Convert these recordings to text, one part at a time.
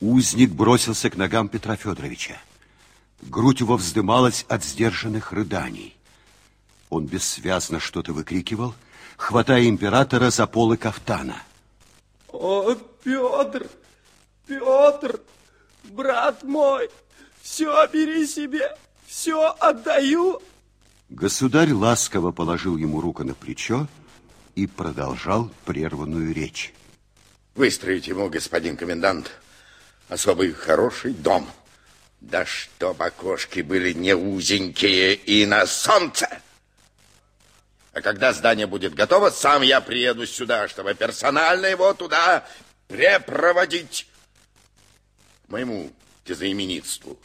Узник бросился к ногам Петра Федоровича. Грудь его вздымалась от сдержанных рыданий. Он бессвязно что-то выкрикивал, хватая императора за полы кафтана. О, Петр, Петр, брат мой, все бери себе, все отдаю. Государь ласково положил ему руку на плечо и продолжал прерванную речь. Выстроить ему, господин комендант, особый хороший дом. Да чтоб окошки были не узенькие и на солнце. А когда здание будет готово, сам я приеду сюда, чтобы персонально его туда препроводить. К моему тезаименитству.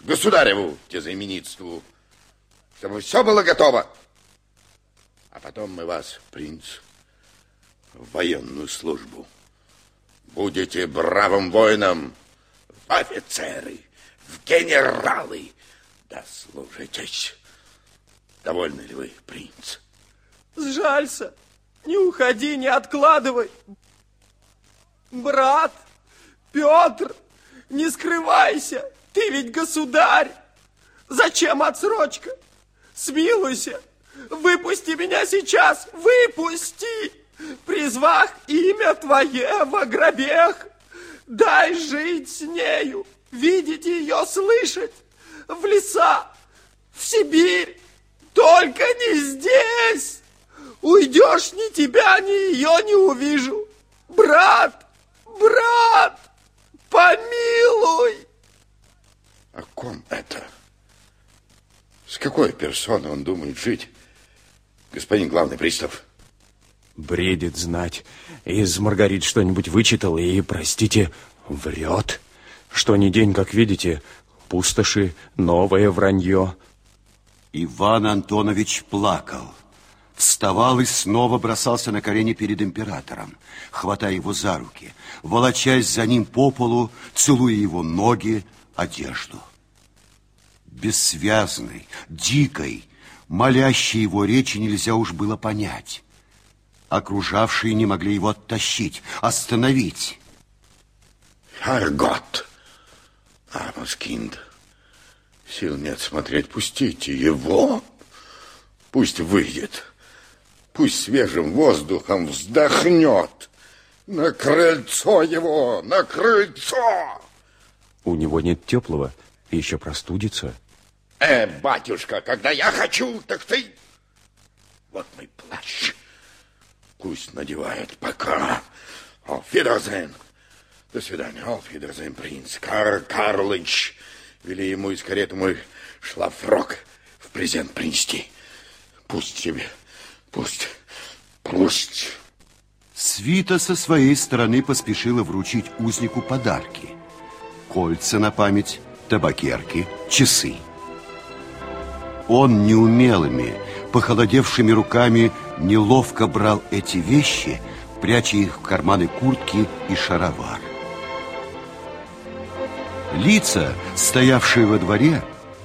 Государеву тезаименитству. Чтобы все было готово. А потом мы вас, принц, в военную службу. Будете бравым воином в офицеры, в генералы. Дослужитесь. Довольны ли вы, принц? Сжалься. Не уходи, не откладывай. Брат, Петр, не скрывайся. Ты ведь государь. Зачем отсрочка? Смилуйся. Выпусти меня сейчас. Выпусти призвах имя Твое во гробех, дай жить с нею, видеть ее, слышать, в леса, в Сибирь, только не здесь. Уйдешь, ни тебя, ни ее не увижу. Брат, брат, помилуй. О ком это? С какой персоной он думает жить, господин главный пристав? Бредит знать. Из Маргарит что-нибудь вычитал и, простите, врет. Что ни день, как видите, пустоши, новое вранье. Иван Антонович плакал. Вставал и снова бросался на колени перед императором, хватая его за руки, волочась за ним по полу, целуя его ноги, одежду. Бессвязной, дикой, молящей его речи нельзя уж было понять. Окружавшие не могли его оттащить, остановить. Аргот! Амоскинд, сил нет смотреть, пустите его. Пусть выйдет, пусть свежим воздухом вздохнет. На крыльцо его, на крыльцо! У него нет теплого, еще простудится. Э, батюшка, когда я хочу, так ты... Вот мой плащ. Пусть надевает. Пока. Auf До свидания. Auf принц. Кар Карлыч. Вели ему из кареты мой шлафрок в презент принести. Пусть тебе, пусть, пусть. Свита со своей стороны поспешила вручить узнику подарки. Кольца на память, табакерки, часы. Он неумелыми, похолодевшими руками неловко брал эти вещи, пряча их в карманы куртки и шаровар. Лица, стоявшие во дворе,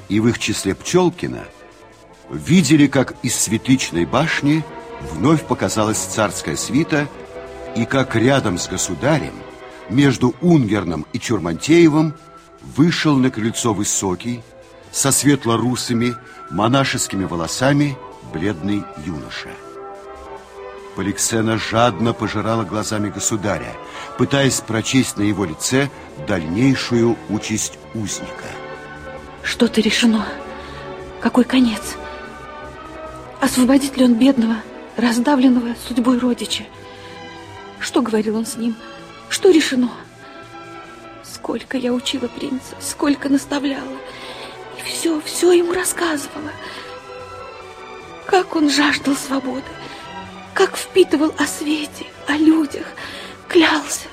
и в их числе Пчелкина, видели, как из светличной башни вновь показалась царская свита, и как рядом с государем, между Унгерном и Чурмантеевым, вышел на крыльцо высокий, со светло-русыми монашескими волосами бледный юноша. Поликсена жадно пожирала глазами государя, пытаясь прочесть на его лице дальнейшую участь узника. Что-то решено. Какой конец? Освободит ли он бедного, раздавленного судьбой родича? Что говорил он с ним? Что решено? Сколько я учила принца, сколько наставляла. И все, все ему рассказывала. Как он жаждал свободы, как впитывал о свете, о людях, клялся,